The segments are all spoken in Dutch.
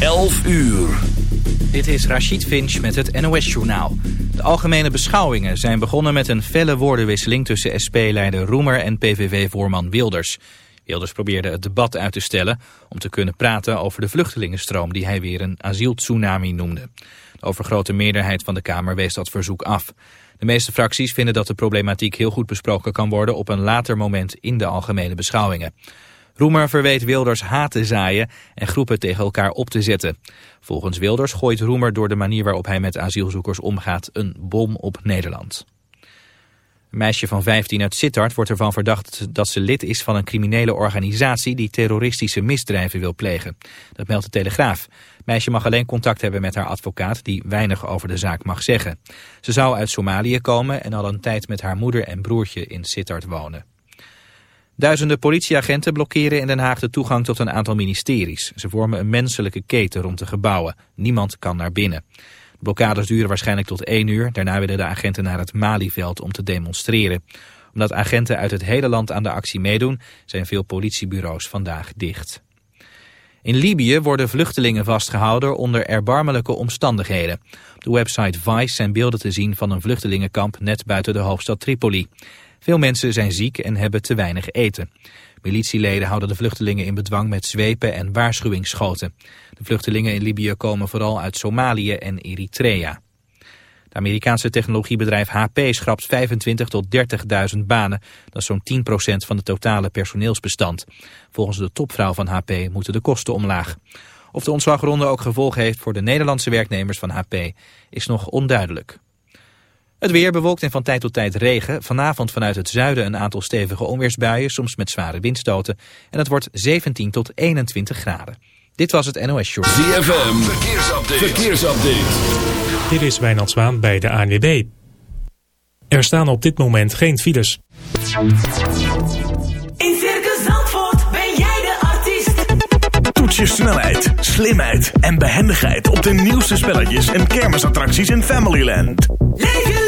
11 uur. Dit is Rachid Finch met het NOS-journaal. De algemene beschouwingen zijn begonnen met een felle woordenwisseling tussen SP-leider Roemer en PVV-voorman Wilders. Wilders probeerde het debat uit te stellen om te kunnen praten over de vluchtelingenstroom die hij weer een asieltsunami noemde. De overgrote meerderheid van de Kamer wees dat verzoek af. De meeste fracties vinden dat de problematiek heel goed besproken kan worden op een later moment in de algemene beschouwingen. Roemer verweet Wilders haat te zaaien en groepen tegen elkaar op te zetten. Volgens Wilders gooit Roemer door de manier waarop hij met asielzoekers omgaat een bom op Nederland. Een meisje van 15 uit Sittard wordt ervan verdacht dat ze lid is van een criminele organisatie die terroristische misdrijven wil plegen. Dat meldt de Telegraaf. Meisje mag alleen contact hebben met haar advocaat die weinig over de zaak mag zeggen. Ze zou uit Somalië komen en al een tijd met haar moeder en broertje in Sittard wonen. Duizenden politieagenten blokkeren in Den Haag de toegang tot een aantal ministeries. Ze vormen een menselijke keten rond de gebouwen. Niemand kan naar binnen. De blokkades duren waarschijnlijk tot één uur. Daarna willen de agenten naar het Malieveld om te demonstreren. Omdat agenten uit het hele land aan de actie meedoen, zijn veel politiebureaus vandaag dicht. In Libië worden vluchtelingen vastgehouden onder erbarmelijke omstandigheden. Op de website Vice zijn beelden te zien van een vluchtelingenkamp net buiten de hoofdstad Tripoli. Veel mensen zijn ziek en hebben te weinig eten. Militieleden houden de vluchtelingen in bedwang met zwepen en waarschuwingsschoten. De vluchtelingen in Libië komen vooral uit Somalië en Eritrea. Het Amerikaanse technologiebedrijf HP schrapt 25 tot 30.000 banen. Dat is zo'n 10% van het totale personeelsbestand. Volgens de topvrouw van HP moeten de kosten omlaag. Of de ontslagronde ook gevolgen heeft voor de Nederlandse werknemers van HP is nog onduidelijk. Het weer bewolkt en van tijd tot tijd regen. Vanavond vanuit het zuiden een aantal stevige onweersbuien, soms met zware windstoten. En het wordt 17 tot 21 graden. Dit was het NOS Short. ZFM, verkeersupdate. verkeersupdate. Dit is Wijnand Zwaan bij de ANWB. Er staan op dit moment geen files. In Circus Zandvoort ben jij de artiest. Toets je snelheid, slimheid en behendigheid op de nieuwste spelletjes en kermisattracties in Familyland. Leef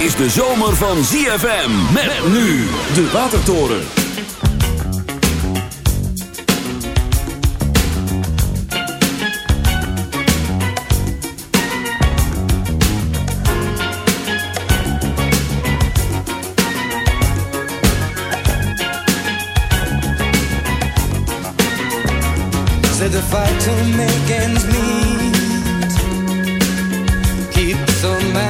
Is de zomer van ZFM. Met nu de Watertoren. Said the fight to make ends meet Keeps a man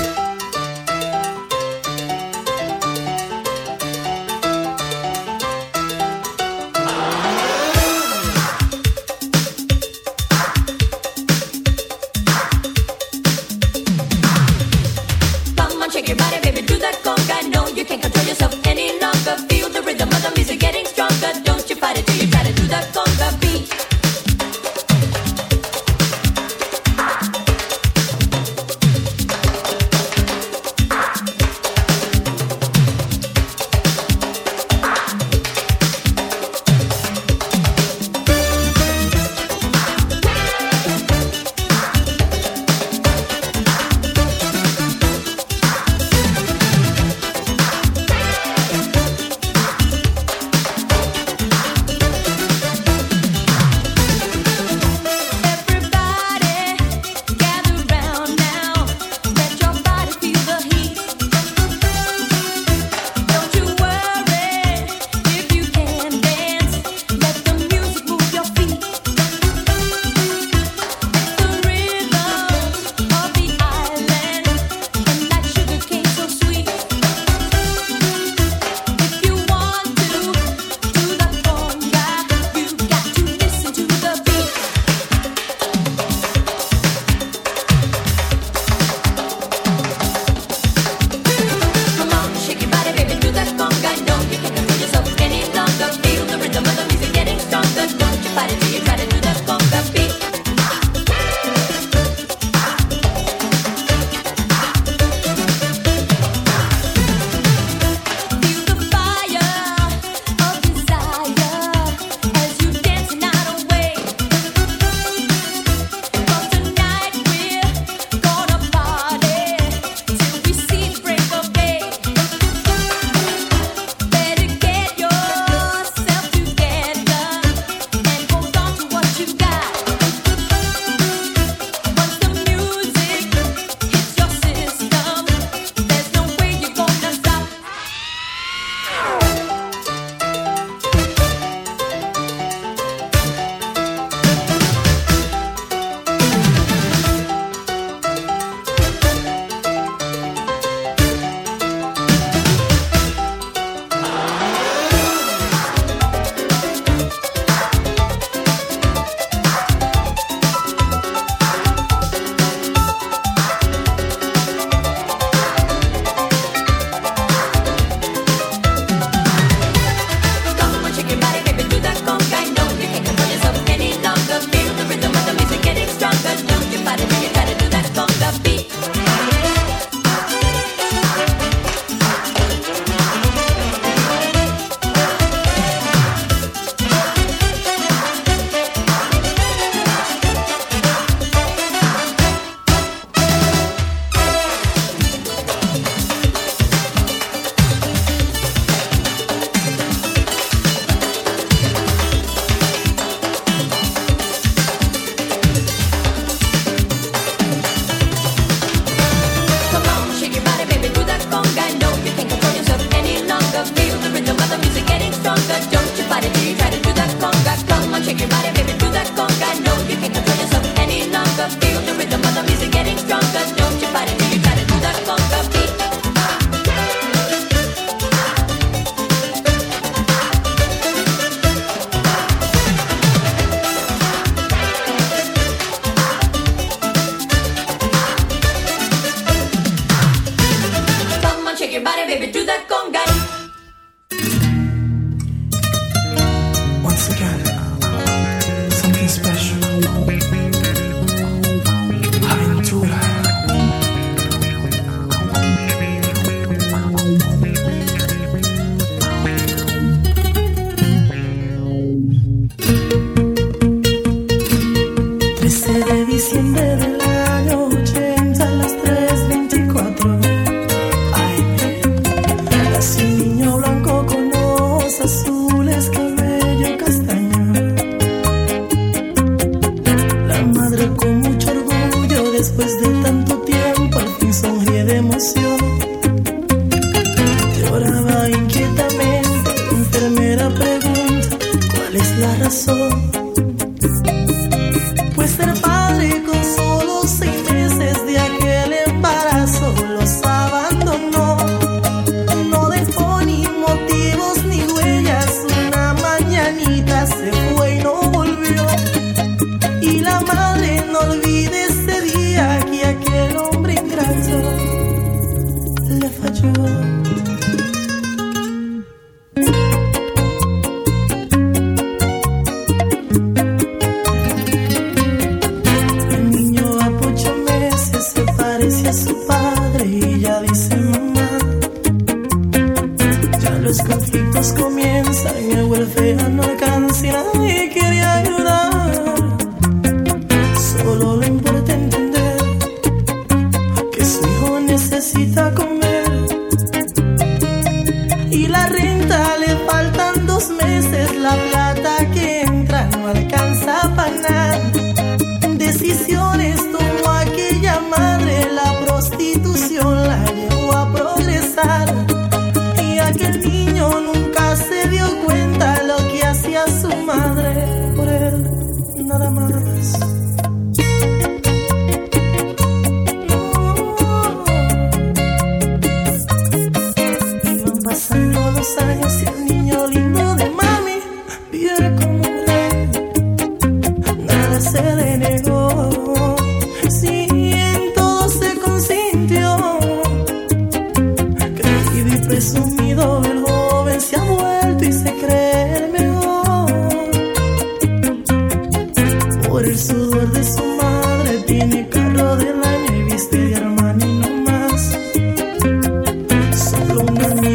listen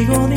conmigo.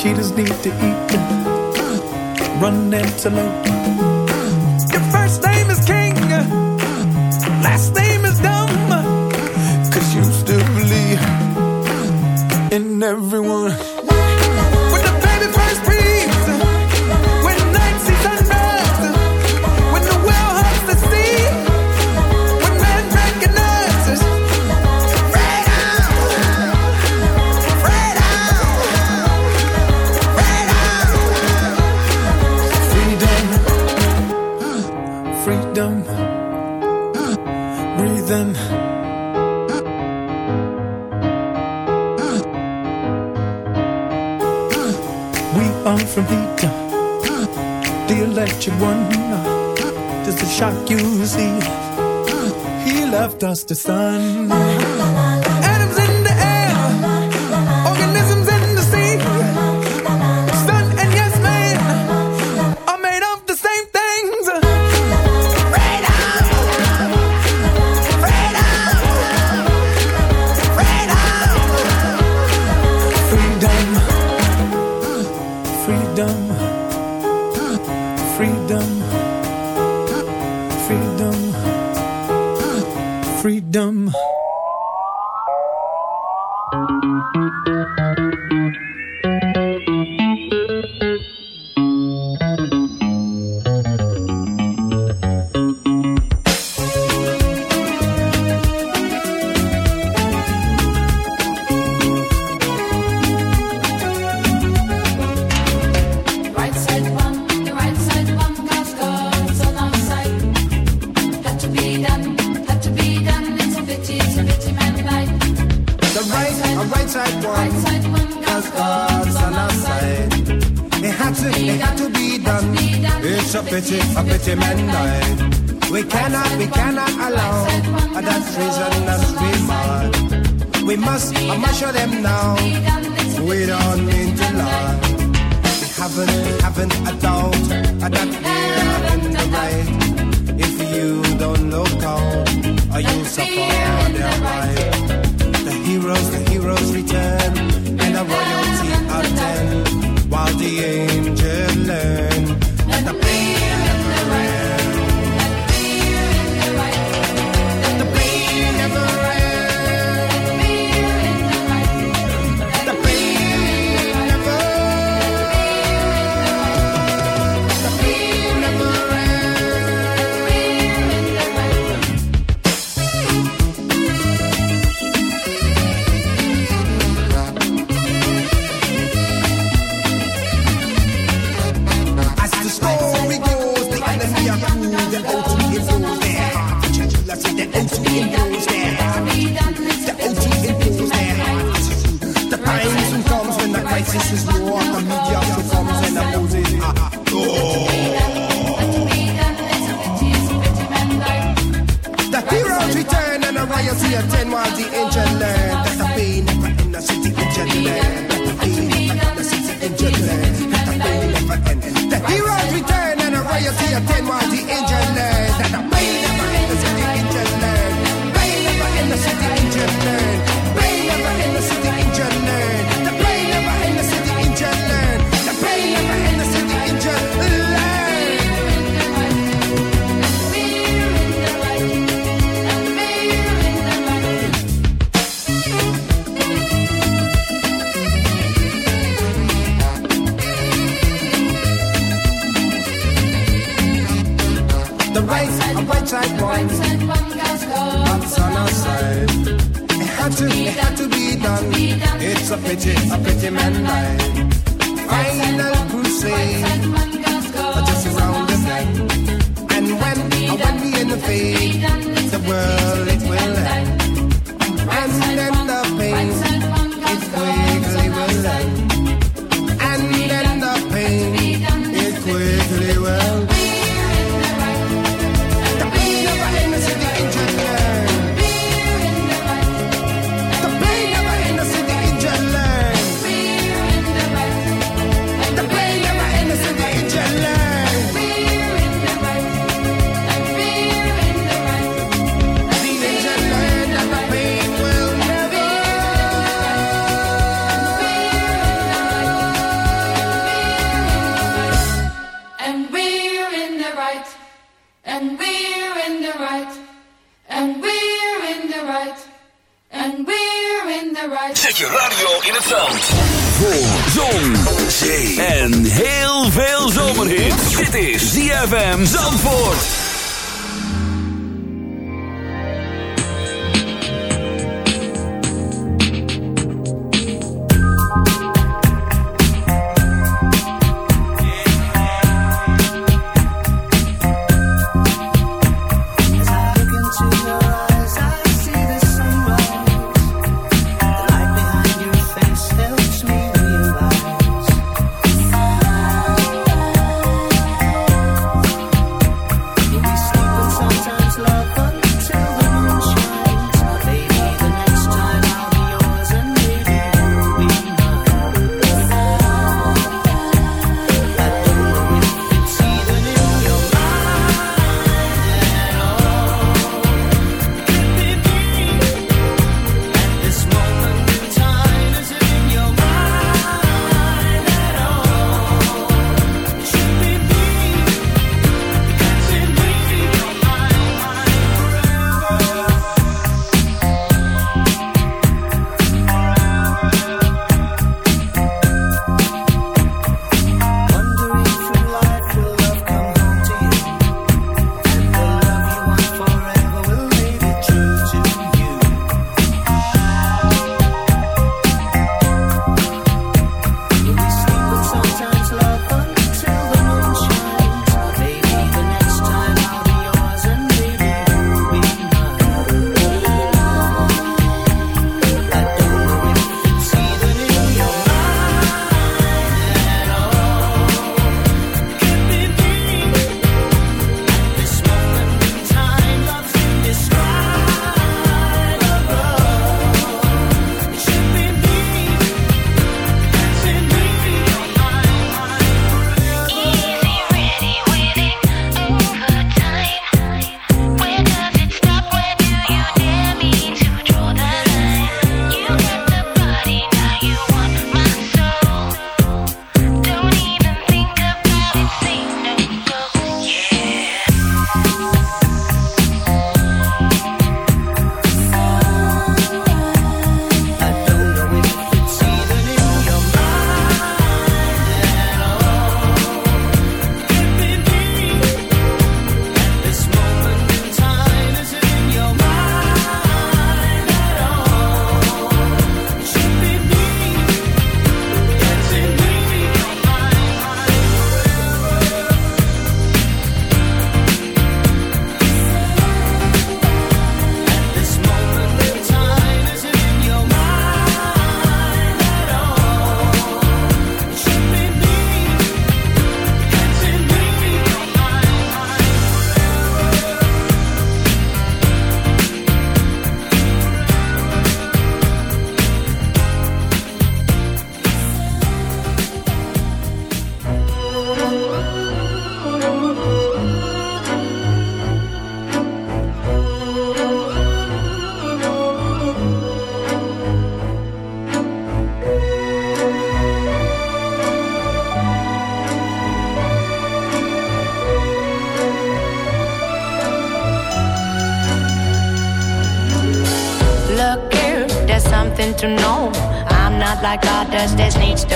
Cheetahs need to eat. Run antelope. Your first name is King. Last name. one. Just to shock you, see, he left us the sun. type one, cause God's on our side. It had to, it had to be done. It's a pity, a pity man died. We cannot, we cannot allow that treason that's we mad. We must, I must show them now. We don't mean to lie. We haven't, we haven't a doubt that we're in the right. If you don't look out, or you suffer their right. The heroes, the return and a royalty of ten, while the angels.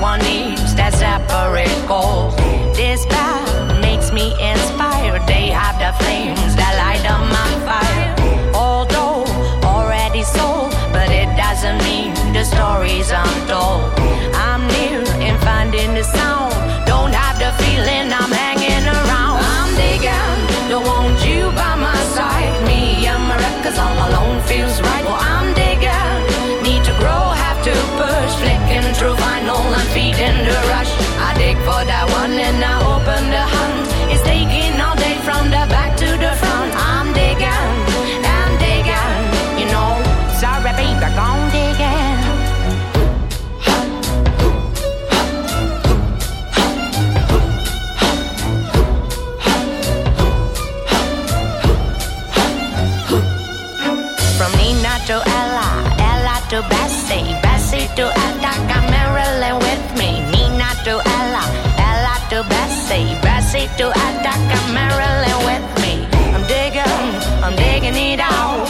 One. to attack a Marilyn with me. I'm digging, I'm digging it out.